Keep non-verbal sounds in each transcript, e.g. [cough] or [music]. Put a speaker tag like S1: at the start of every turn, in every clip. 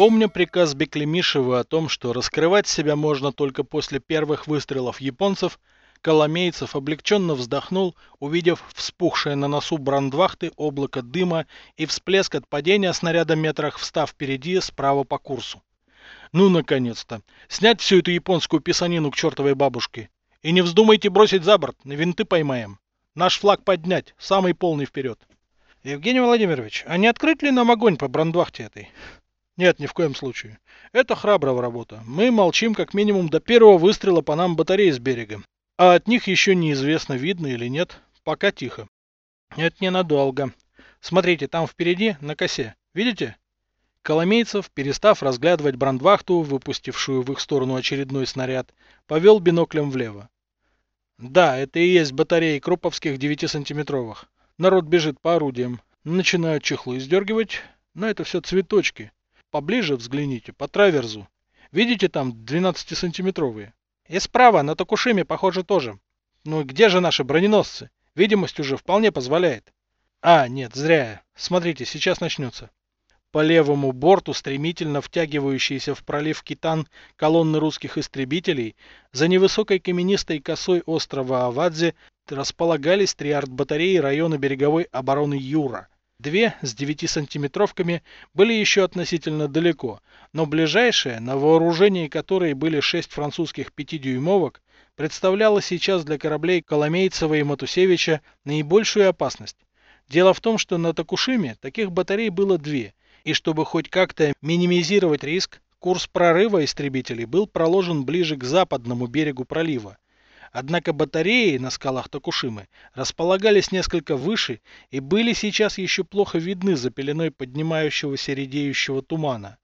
S1: Помня приказ Беклемишева о том, что раскрывать себя можно только после первых выстрелов японцев, Коломейцев облегченно вздохнул, увидев вспухшее на носу брандвахты облако дыма и всплеск от падения снаряда метрах встав впереди справа по курсу. Ну, наконец-то! Снять всю эту японскую писанину к чертовой бабушке. И не вздумайте бросить за борт, на винты поймаем. Наш флаг поднять, самый полный вперед. Евгений Владимирович, а не открыть ли нам огонь по брандвахте этой? Нет, ни в коем случае. Это храброго работа. Мы молчим как минимум до первого выстрела по нам батареи с берега. А от них еще неизвестно, видно или нет. Пока тихо. Это ненадолго. Смотрите, там впереди, на косе. Видите? Коломейцев, перестав разглядывать брандвахту, выпустившую в их сторону очередной снаряд, повел биноклем влево. Да, это и есть батареи Круповских 9-сантиметровых. Народ бежит по орудиям. Начинают чехлы сдергивать, но это все цветочки. Поближе взгляните, по траверзу. Видите там 12-сантиметровые? И справа, на Токушиме, похоже, тоже. Ну где же наши броненосцы? Видимость уже вполне позволяет. А, нет, зря. Смотрите, сейчас начнется. По левому борту, стремительно втягивающиеся в пролив Китан колонны русских истребителей, за невысокой каменистой косой острова Авадзе располагались три артбатареи района береговой обороны Юра – Две с 9-сантиметровками были еще относительно далеко, но ближайшая, на вооружении которой были шесть французских 5-дюймовок, представляла сейчас для кораблей Коломейцева и Матусевича наибольшую опасность. Дело в том, что на Токушиме таких батарей было две, и чтобы хоть как-то минимизировать риск, курс прорыва истребителей был проложен ближе к западному берегу пролива, Однако батареи на скалах Токушимы располагались несколько выше и были сейчас еще плохо видны за пеленой поднимающегося редеющего тумана.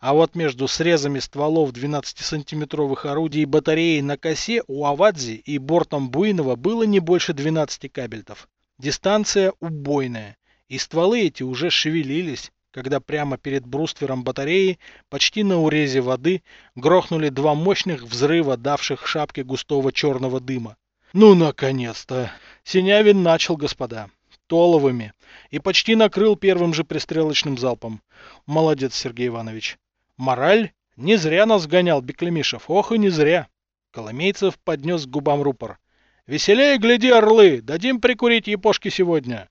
S1: А вот между срезами стволов 12-сантиметровых орудий батареи на косе у Авадзи и бортом Буйного было не больше 12 кабельтов. Дистанция убойная, и стволы эти уже шевелились, когда прямо перед бруствером батареи, почти на урезе воды, грохнули два мощных взрыва, давших шапке густого черного дыма. Ну, наконец-то! Синявин начал, господа. Толовыми. И почти накрыл первым же пристрелочным залпом. Молодец, Сергей Иванович. Мораль? Не зря нас гонял Беклемишев. Ох и не зря. Коломейцев поднес к губам рупор. Веселее гляди, орлы! Дадим прикурить епошки сегодня.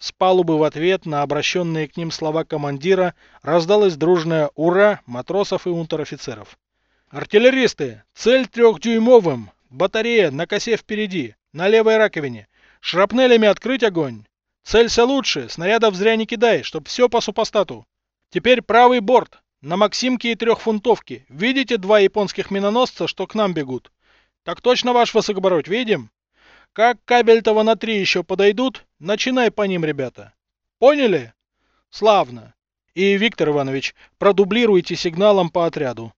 S1: С палубы в ответ на обращенные к ним слова командира раздалось дружное «Ура!» матросов и унтер-офицеров. «Артиллеристы! Цель трехдюймовым! Батарея на косе впереди! На левой раковине! Шрапнелями открыть огонь! Целься лучше! Снарядов зря не кидай, чтоб все по супостату! Теперь правый борт! На Максимке и трехфунтовке! Видите два японских миноносца, что к нам бегут? Так точно, ваш высокобородь, видим?» Как кабель-то на три еще подойдут, начинай по ним, ребята. Поняли? Славно. И, Виктор Иванович, продублируйте сигналом по отряду.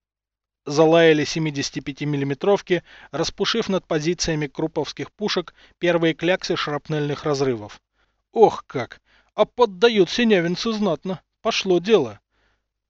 S1: Залаяли 75-миллиметровки, распушив над позициями круповских пушек первые кляксы шрапнельных разрывов. Ох как! А поддают синявинцы знатно. Пошло дело.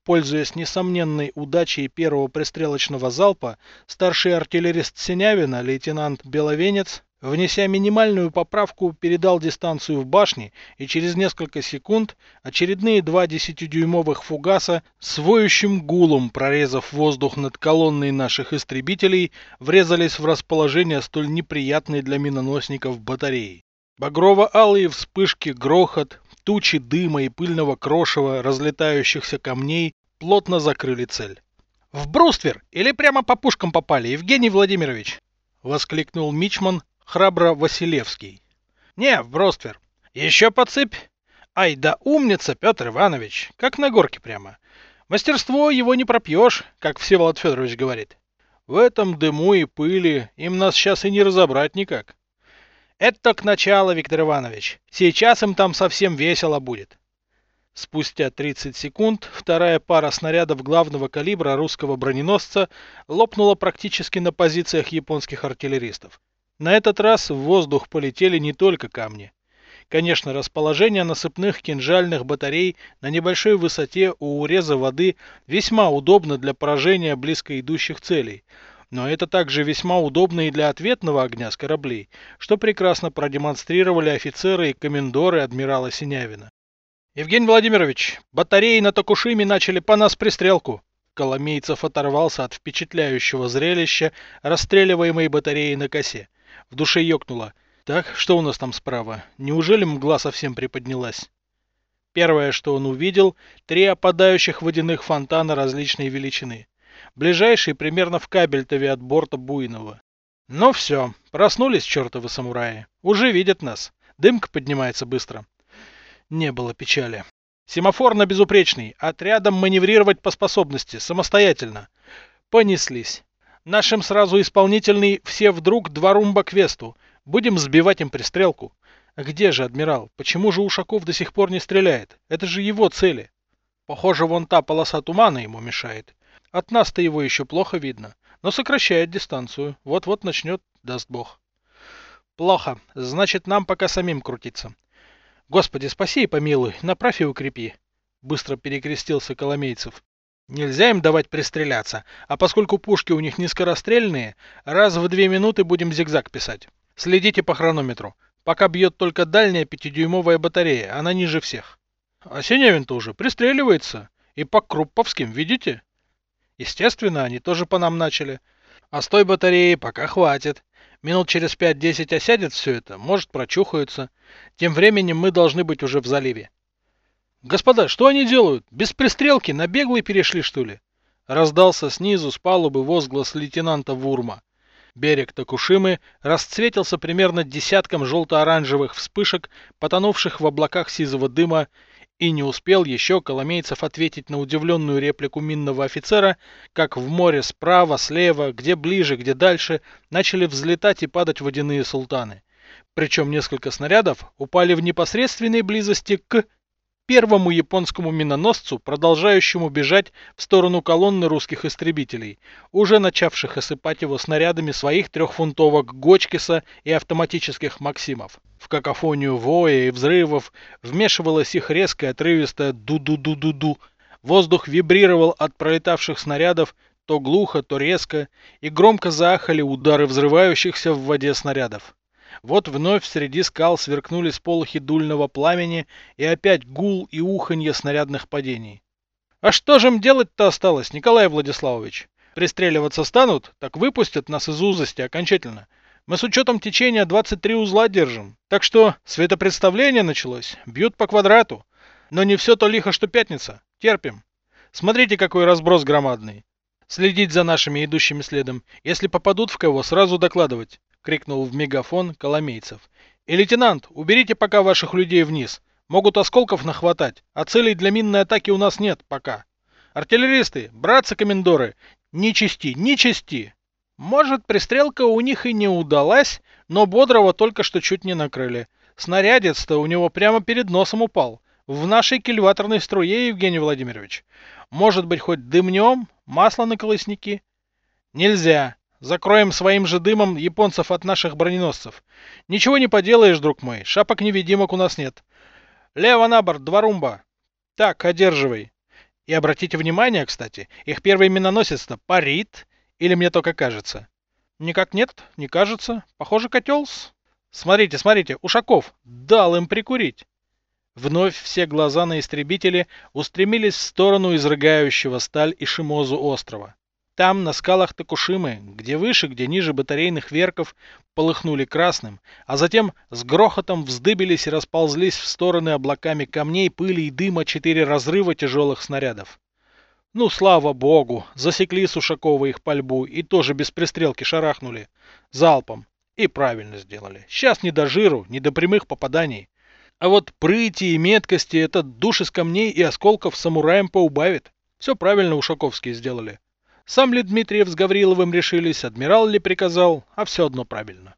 S1: Пользуясь несомненной удачей первого пристрелочного залпа, старший артиллерист Синявина, лейтенант Беловенец, Внеся минимальную поправку, передал дистанцию в башне, и через несколько секунд очередные два десятидюймовых фугаса с воющим гулом, прорезав воздух над колонной наших истребителей, врезались в расположение столь неприятной для миноносников батареи. Багрово-алые вспышки, грохот, тучи дыма и пыльного крошева, разлетающихся камней, плотно закрыли цель. «В бруствер! Или прямо по пушкам попали, Евгений Владимирович!» — воскликнул Мичман, храбро Василевский. Не, в броствер. Еще подсыпь. Ай да умница, Петр Иванович, как на горке прямо. Мастерство его не пропьешь, как Всеволод Федорович говорит. В этом дыму и пыли им нас сейчас и не разобрать никак. Это только начало, Виктор Иванович. Сейчас им там совсем весело будет. Спустя 30 секунд вторая пара снарядов главного калибра русского броненосца лопнула практически на позициях японских артиллеристов. На этот раз в воздух полетели не только камни. Конечно, расположение насыпных кинжальных батарей на небольшой высоте у уреза воды весьма удобно для поражения близко идущих целей, но это также весьма удобно и для ответного огня с кораблей, что прекрасно продемонстрировали офицеры и комендоры адмирала Синявина. Евгений Владимирович, батареи на Токушиме начали по нас пристрелку. Коломейцев оторвался от впечатляющего зрелища расстреливаемой батареи на косе. В душе ёкнуло. Так, что у нас там справа? Неужели мгла совсем приподнялась? Первое, что он увидел, три опадающих водяных фонтана различной величины. Ближайший примерно в кабельтове от борта Буйного. Ну все, проснулись чертовы самураи. Уже видят нас. Дымка поднимается быстро. Не было печали. Семафор на безупречный. Отрядом маневрировать по способности, самостоятельно. Понеслись. Нашим сразу исполнительный все вдруг два румба квесту. Будем сбивать им пристрелку. Где же адмирал? Почему же Ушаков до сих пор не стреляет? Это же его цели. Похоже, вон та полоса тумана ему мешает. От нас-то его еще плохо видно, но сокращает дистанцию. Вот-вот начнет, даст бог. Плохо. Значит, нам пока самим крутиться. Господи, спаси и помилуй, направь и укрепи. Быстро перекрестился Коломейцев. Нельзя им давать пристреляться, а поскольку пушки у них низкорастрельные, раз в две минуты будем зигзаг писать. Следите по хронометру. Пока бьет только дальняя пятидюймовая батарея, она ниже всех. А Синявин-то уже пристреливается. И по Крупповским, видите? Естественно, они тоже по нам начали. А с той батареи пока хватит. Минут через 5-10 осядет все это, может прочухаются. Тем временем мы должны быть уже в заливе. Господа, что они делают? Без пристрелки на беглый перешли, что ли? Раздался снизу с палубы возглас лейтенанта Вурма. Берег Токушимы расцветился примерно десятком желто-оранжевых вспышек, потонувших в облаках сизого дыма, и не успел еще Коломейцев ответить на удивленную реплику минного офицера, как в море справа, слева, где ближе, где дальше, начали взлетать и падать водяные султаны. Причем несколько снарядов упали в непосредственной близости к первому японскому миноносцу, продолжающему бежать в сторону колонны русских истребителей, уже начавших осыпать его снарядами своих трехфунтовок Гочкиса и автоматических Максимов. В какофонию воя и взрывов вмешивалось их резкое отрывистое ду-ду-ду-ду-ду. Воздух вибрировал от пролетавших снарядов то глухо, то резко, и громко заахали удары взрывающихся в воде снарядов. Вот вновь среди скал сверкнули сполохи дульного пламени и опять гул и уханье снарядных падений. А что же им делать-то осталось, Николай Владиславович? Пристреливаться станут, так выпустят нас из узости окончательно. Мы с учетом течения 23 узла держим. Так что светопредставление началось, бьют по квадрату. Но не все то лихо, что пятница. Терпим. Смотрите, какой разброс громадный. Следить за нашими идущими следом. Если попадут в кого, сразу докладывать. — крикнул в мегафон Коломейцев. «И, лейтенант, уберите пока ваших людей вниз. Могут осколков нахватать, а целей для минной атаки у нас нет пока. Артиллеристы, братцы-комендоры, не чисти, не чисти!» Может, пристрелка у них и не удалась, но Бодрого только что чуть не накрыли. Снарядец-то у него прямо перед носом упал. В нашей кильваторной струе, Евгений Владимирович. Может быть, хоть дымнем, масло на колосники? Нельзя. Закроем своим же дымом японцев от наших броненосцев. Ничего не поделаешь, друг мой, шапок-невидимок у нас нет. Лево на борт, два румба. Так, одерживай. И обратите внимание, кстати, их первый миноносец-то парит, или мне только кажется? Никак нет, не кажется. Похоже, котелс. Смотрите, смотрите, Ушаков дал им прикурить. Вновь все глаза на истребители устремились в сторону изрыгающего сталь и шимозу острова. Там, на скалах Токушимы, где выше, где ниже батарейных верков, полыхнули красным, а затем с грохотом вздыбились и расползлись в стороны облаками камней, пыли и дыма четыре разрыва тяжелых снарядов. Ну, слава богу, засекли Сушакова их пальбу и тоже без пристрелки шарахнули. Залпом. И правильно сделали. Сейчас не до жиру, не до прямых попаданий. А вот прыти и меткости этот душ из камней и осколков самураям поубавит. Все правильно Ушаковские сделали. Сам ли Дмитриев с Гавриловым решились, адмирал ли приказал, а все одно правильно.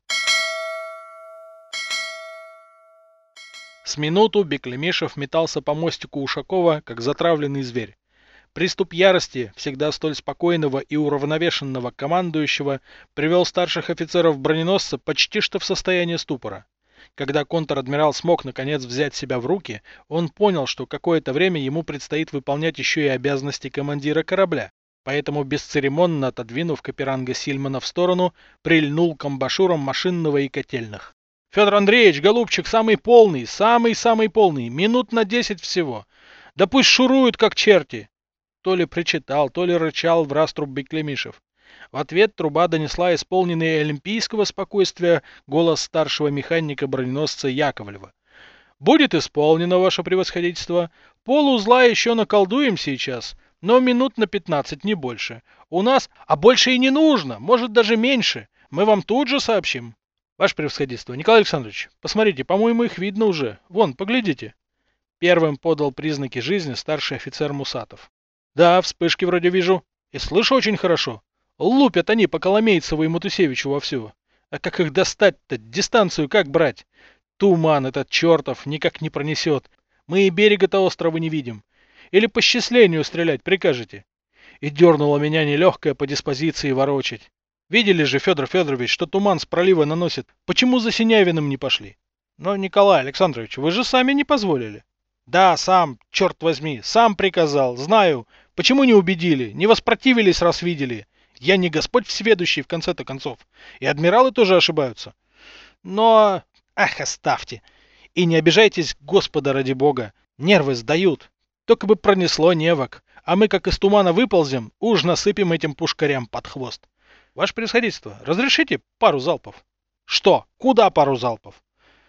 S1: С минуту Беклемишев метался по мостику Ушакова, как затравленный зверь. Приступ ярости, всегда столь спокойного и уравновешенного командующего, привел старших офицеров броненосца почти что в состояние ступора. Когда контр-адмирал смог наконец взять себя в руки, он понял, что какое-то время ему предстоит выполнять еще и обязанности командира корабля. Поэтому, бесцеремонно отодвинув Каперанга Сильмана в сторону, прильнул к амбашюрам машинного и котельных. Федор Андреевич, голубчик, самый полный, самый-самый полный, минут на десять всего. Да пусть шуруют, как черти. То ли причитал, то ли рычал в раструб Беклемишев. В ответ труба донесла исполненный олимпийского спокойствия голос старшего механика-броненосца Яковлева. «Будет исполнено, ваше превосходительство. Полузла еще наколдуем сейчас, но минут на пятнадцать, не больше. У нас... А больше и не нужно, может даже меньше. Мы вам тут же сообщим». «Ваше превосходительство, Николай Александрович, посмотрите, по-моему, их видно уже. Вон, поглядите». Первым подал признаки жизни старший офицер Мусатов. «Да, вспышки вроде вижу. И слышу очень хорошо. Лупят они по Коломейцеву и Матусевичу вовсю. А как их достать-то? Дистанцию как брать? Туман этот чертов никак не пронесет. Мы и берега-то острова не видим. Или по счислению стрелять прикажете? И дернуло меня нелегкое по диспозиции ворочать. Видели же, Федор Федорович, что туман с пролива наносит. Почему за Синявиным не пошли? Но, Николай Александрович, вы же сами не позволили. Да, сам, черт возьми, сам приказал, знаю. Почему не убедили, не воспротивились, раз видели? Я не Господь всеведущий, в конце-то концов. И адмиралы тоже ошибаются. Но... Ах, оставьте. И не обижайтесь, Господа ради бога. Нервы сдают. Только бы пронесло невок. А мы, как из тумана выползем, уж насыпем этим пушкарям под хвост. Ваше происходительство, разрешите пару залпов? Что? Куда пару залпов?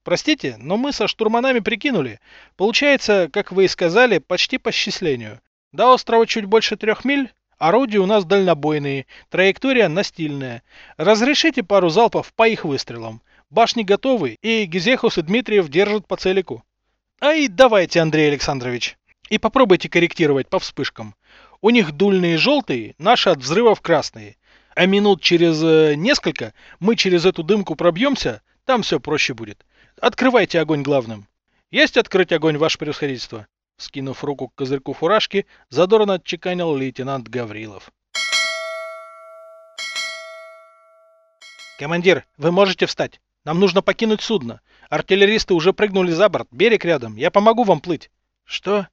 S1: Простите, но мы со штурманами прикинули. Получается, как вы и сказали, почти по счислению. До острова чуть больше трех миль, Орудия у нас дальнобойные, траектория настильная. Разрешите пару залпов по их выстрелам. Башни готовы, и Гизехус и Дмитриев держат по целику. Ай, давайте, Андрей Александрович. И попробуйте корректировать по вспышкам. У них дульные желтые, наши от взрывов красные. А минут через э, несколько мы через эту дымку пробьемся, там все проще будет. Открывайте огонь главным. Есть открыть огонь, ваше превосходительство? Скинув руку к козырьку фуражки, задорно отчеканил лейтенант Гаврилов. «Командир, вы можете встать? Нам нужно покинуть судно. Артиллеристы уже прыгнули за борт. Берег рядом. Я помогу вам плыть». «Что?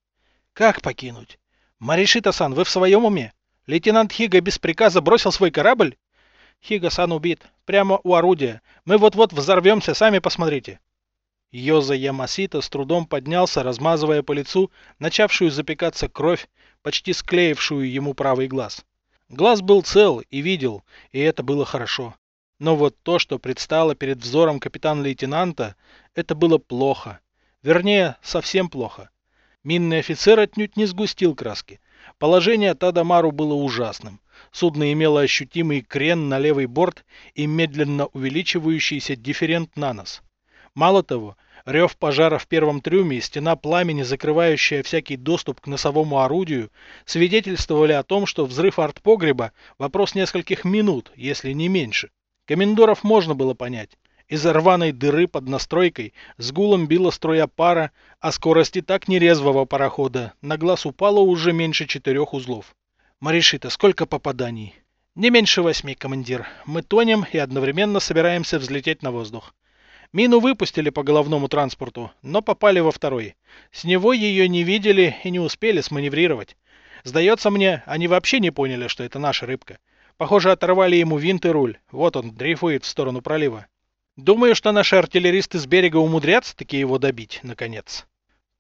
S1: Как покинуть? Маришита-сан, вы в своем уме? Лейтенант Хига без приказа бросил свой корабль?» «Хига-сан убит. Прямо у орудия. Мы вот-вот взорвемся, сами посмотрите». Йоза Ямасита с трудом поднялся, размазывая по лицу начавшую запекаться кровь, почти склеившую ему правый глаз. Глаз был цел и видел, и это было хорошо. Но вот то, что предстало перед взором капитан-лейтенанта, это было плохо. Вернее, совсем плохо. Минный офицер отнюдь не сгустил краски. Положение Тадамару было ужасным. Судно имело ощутимый крен на левый борт и медленно увеличивающийся дифферент на нос. Мало того, рев пожара в первом трюме и стена пламени, закрывающая всякий доступ к носовому орудию, свидетельствовали о том, что взрыв артпогреба – вопрос нескольких минут, если не меньше. Комендоров можно было понять. Из рваной дыры под настройкой с гулом била струя пара, а скорости так нерезвого парохода на глаз упало уже меньше четырех узлов. Маришита, сколько попаданий? Не меньше восьми, командир. Мы тонем и одновременно собираемся взлететь на воздух. Мину выпустили по головному транспорту, но попали во второй. С него ее не видели и не успели сманеврировать. Сдается мне, они вообще не поняли, что это наша рыбка. Похоже, оторвали ему винт и руль. Вот он, дрейфует в сторону пролива. Думаю, что наши артиллеристы с берега умудрятся таки его добить, наконец.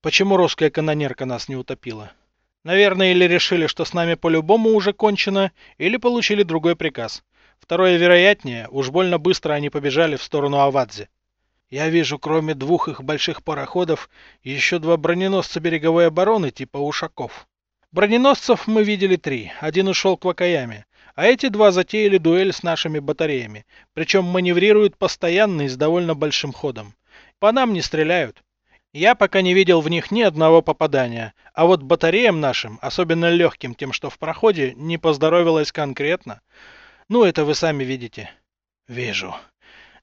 S1: Почему русская канонерка нас не утопила? Наверное, или решили, что с нами по-любому уже кончено, или получили другой приказ. Второе вероятнее, уж больно быстро они побежали в сторону Авадзи. Я вижу, кроме двух их больших пароходов, еще два броненосца береговой обороны типа Ушаков. Броненосцев мы видели три, один ушел к Вакаяме, а эти два затеяли дуэль с нашими батареями, причем маневрируют постоянно и с довольно большим ходом. По нам не стреляют. Я пока не видел в них ни одного попадания, а вот батареям нашим, особенно легким тем, что в проходе, не поздоровилось конкретно. Ну, это вы сами видите. Вижу.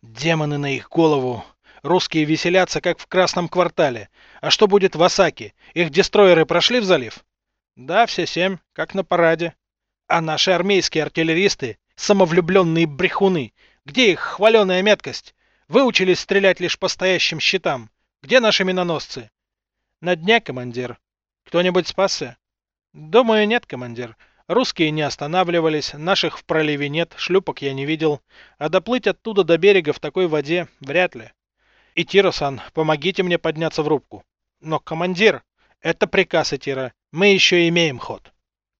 S1: Демоны на их голову. Русские веселятся, как в Красном квартале. А что будет в Осаке? Их дестройеры прошли в залив? Да, все семь, как на параде. А наши армейские артиллеристы, самовлюбленные брехуны, где их хваленая меткость? Выучились стрелять лишь по стоящим щитам. Где наши миноносцы? На дне, командир. Кто-нибудь спасся? Думаю, нет, командир. Русские не останавливались, наших в проливе нет, шлюпок я не видел, а доплыть оттуда до берега в такой воде вряд ли. Итиро-сан, помогите мне подняться в рубку. Но, командир, это приказ Итира. Мы еще имеем ход.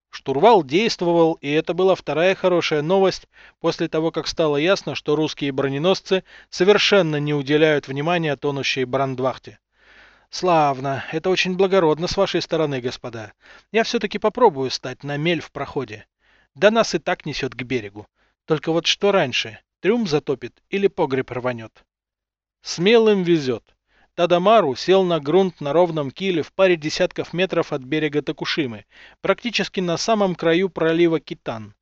S1: Штурвал действовал, и это была вторая хорошая новость после того, как стало ясно, что русские броненосцы совершенно не уделяют внимания тонущей брандвахте. Славно. Это очень благородно с вашей стороны, господа. Я все-таки попробую стать на мель в проходе. Да нас и так несет к берегу. Только вот что раньше, трюм затопит или погреб рванет? Смелым везет. Тадамару сел на грунт на ровном киле в паре десятков метров от берега Токушимы, практически на самом краю пролива Китан.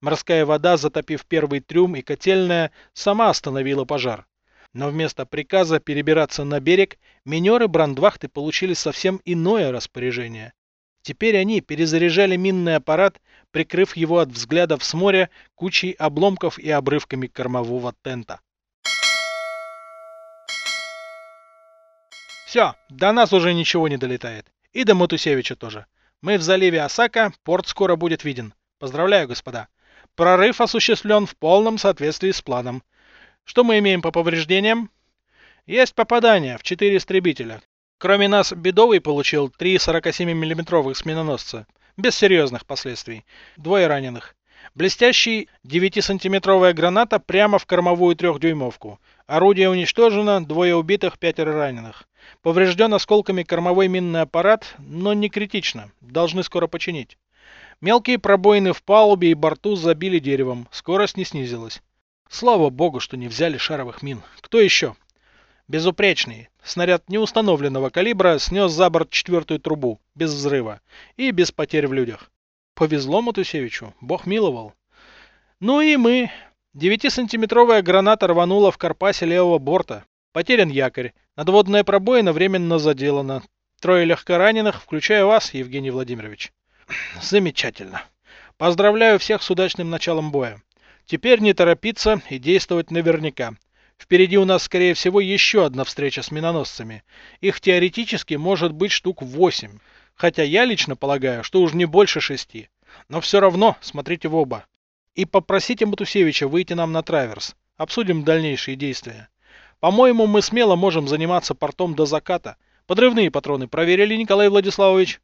S1: Морская вода, затопив первый трюм и котельная, сама остановила пожар. Но вместо приказа перебираться на берег, минеры брандвахты получили совсем иное распоряжение. Теперь они перезаряжали минный аппарат, прикрыв его от взглядов с моря кучей обломков и обрывками кормового тента. Все, до нас уже ничего не долетает. И до Матусевича тоже. Мы в заливе Осака, порт скоро будет виден. Поздравляю, господа. Прорыв осуществлен в полном соответствии с планом. Что мы имеем по повреждениям? Есть попадания в четыре истребителя. Кроме нас, Бедовый получил три 47-мм сминоносца. Без серьезных последствий. Двое раненых. Блестящий 9-сантиметровая граната прямо в кормовую трехдюймовку. Орудие уничтожено, двое убитых, пятеро раненых. Поврежден осколками кормовой минный аппарат, но не критично. Должны скоро починить. Мелкие пробоины в палубе и борту забили деревом. Скорость не снизилась. Слава богу, что не взяли шаровых мин. Кто еще? Безупречный. Снаряд неустановленного калибра снес за борт четвертую трубу, без взрыва и без потерь в людях. Повезло Матусевичу, бог миловал. Ну и мы. Девятисантиметровая граната рванула в карпасе левого борта. Потерян якорь. Надводная пробоина временно заделана. Трое легкораненых, включая вас, Евгений Владимирович. [clears throat] Замечательно. Поздравляю всех с удачным началом боя. Теперь не торопиться и действовать наверняка. Впереди у нас, скорее всего, еще одна встреча с миноносцами. Их теоретически может быть штук восемь. Хотя я лично полагаю, что уж не больше шести. Но все равно смотрите в оба. И попросите Матусевича выйти нам на траверс. Обсудим дальнейшие действия. По-моему, мы смело можем заниматься портом до заката. Подрывные патроны проверили, Николай Владиславович?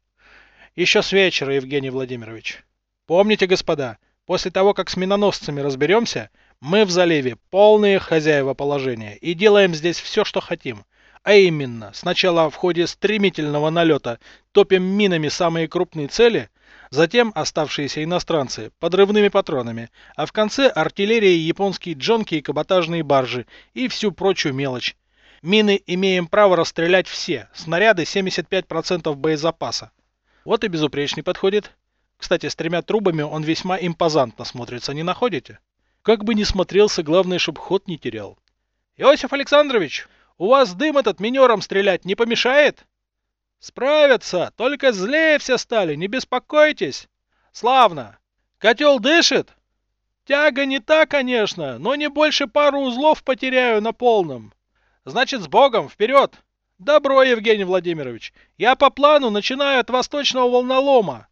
S1: Еще с вечера, Евгений Владимирович. Помните, господа, после того, как с миноносцами разберемся, мы в заливе полные хозяева положения и делаем здесь все, что хотим. А именно, сначала в ходе стремительного налета топим минами самые крупные цели, затем оставшиеся иностранцы подрывными патронами, а в конце артиллерия, японские джонки и каботажные баржи и всю прочую мелочь. Мины имеем право расстрелять все, снаряды 75% боезапаса. Вот и безупречный подходит. Кстати, с тремя трубами он весьма импозантно смотрится, не находите? Как бы ни смотрелся, главное, чтобы ход не терял. Иосиф Александрович, у вас дым этот минером стрелять не помешает? Справятся, только злее все стали, не беспокойтесь. Славно. Котел дышит? Тяга не та, конечно, но не больше пару узлов потеряю на полном. Значит, с Богом, вперед! Добро, Евгений Владимирович. Я по плану начинаю от восточного волнолома.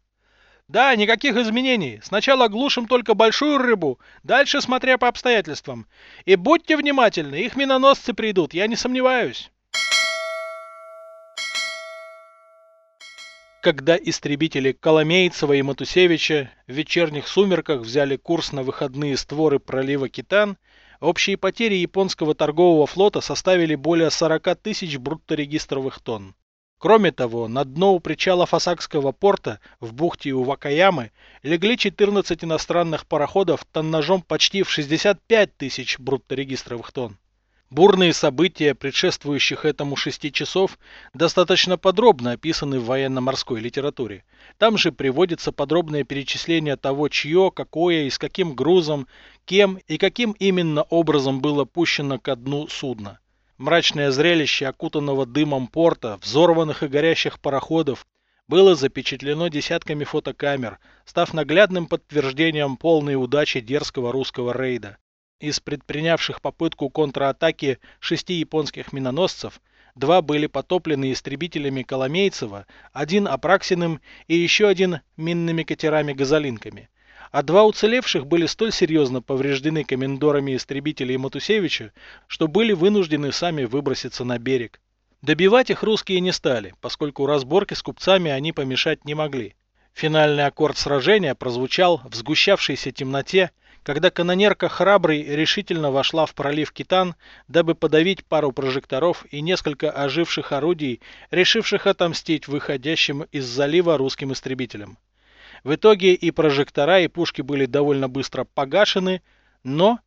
S1: Да, никаких изменений. Сначала глушим только большую рыбу, дальше смотря по обстоятельствам. И будьте внимательны, их миноносцы придут, я не сомневаюсь. Когда истребители Коломейцева и Матусевича в вечерних сумерках взяли курс на выходные створы пролива Китан, общие потери японского торгового флота составили более 40 тысяч брутторегистровых тонн. Кроме того, на дно у причалов Осакского порта в бухте у Вакаямы легли 14 иностранных пароходов тоннажом почти в 65 тысяч брутторегистровых тонн. Бурные события, предшествующих этому шести часов, достаточно подробно описаны в военно-морской литературе. Там же приводится подробное перечисление того, чье, какое и с каким грузом, кем и каким именно образом было пущено ко дну судно. Мрачное зрелище окутанного дымом порта, взорванных и горящих пароходов, было запечатлено десятками фотокамер, став наглядным подтверждением полной удачи дерзкого русского рейда. Из предпринявших попытку контратаки шести японских миноносцев, два были потоплены истребителями Коломейцева, один Апраксиным и еще один минными катерами-газолинками. а два уцелевших были столь серьезно повреждены комендорами истребителей Матусевича, что были вынуждены сами выброситься на берег. Добивать их русские не стали, поскольку разборки с купцами они помешать не могли. Финальный аккорд сражения прозвучал в сгущавшейся темноте, когда канонерка «Храбрый» решительно вошла в пролив Китан, дабы подавить пару прожекторов и несколько оживших орудий, решивших отомстить выходящим из залива русским истребителям. В итоге и прожектора, и пушки были довольно быстро погашены, но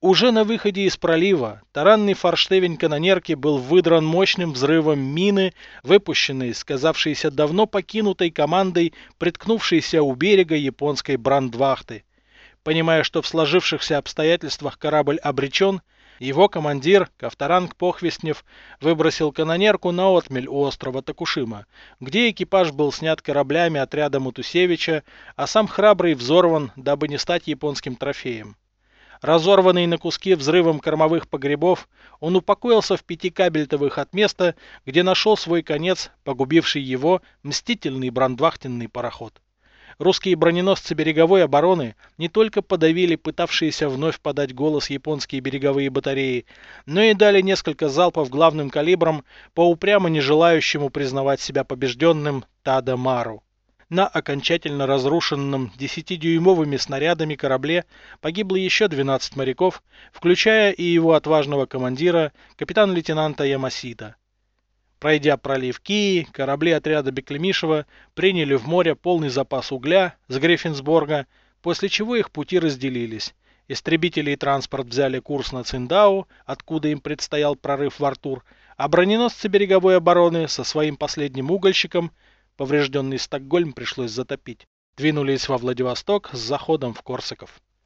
S1: уже на выходе из пролива таранный форштевень канонерки был выдран мощным взрывом мины, выпущенной, сказавшейся давно покинутой командой, приткнувшейся у берега японской брандвахты. Понимая, что в сложившихся обстоятельствах корабль обречен, его командир, Ковторанг Похвестнев, выбросил канонерку на отмель у острова Такушима, где экипаж был снят кораблями отряда Мутусевича, а сам храбрый взорван, дабы не стать японским трофеем. Разорванный на куски взрывом кормовых погребов, он упокоился в пяти кабельтовых от места, где нашел свой конец, погубивший его мстительный брандвахтенный пароход. Русские броненосцы береговой обороны не только подавили пытавшиеся вновь подать голос японские береговые батареи, но и дали несколько залпов главным калибром по упрямо не желающему признавать себя побежденным Тада Мару. На окончательно разрушенном 10-дюймовыми снарядами корабле погибло еще 12 моряков, включая и его отважного командира, капитан-лейтенанта Ямасита. Пройдя пролив Кии, корабли отряда Беклемишева приняли в море полный запас угля с Гриффинсборга, после чего их пути разделились. Истребители и транспорт взяли курс на Циндау, откуда им предстоял прорыв в Артур, а броненосцы береговой обороны со своим последним угольщиком – Поврежденный Стокгольм пришлось затопить. Двинулись во Владивосток с заходом в Корсаков.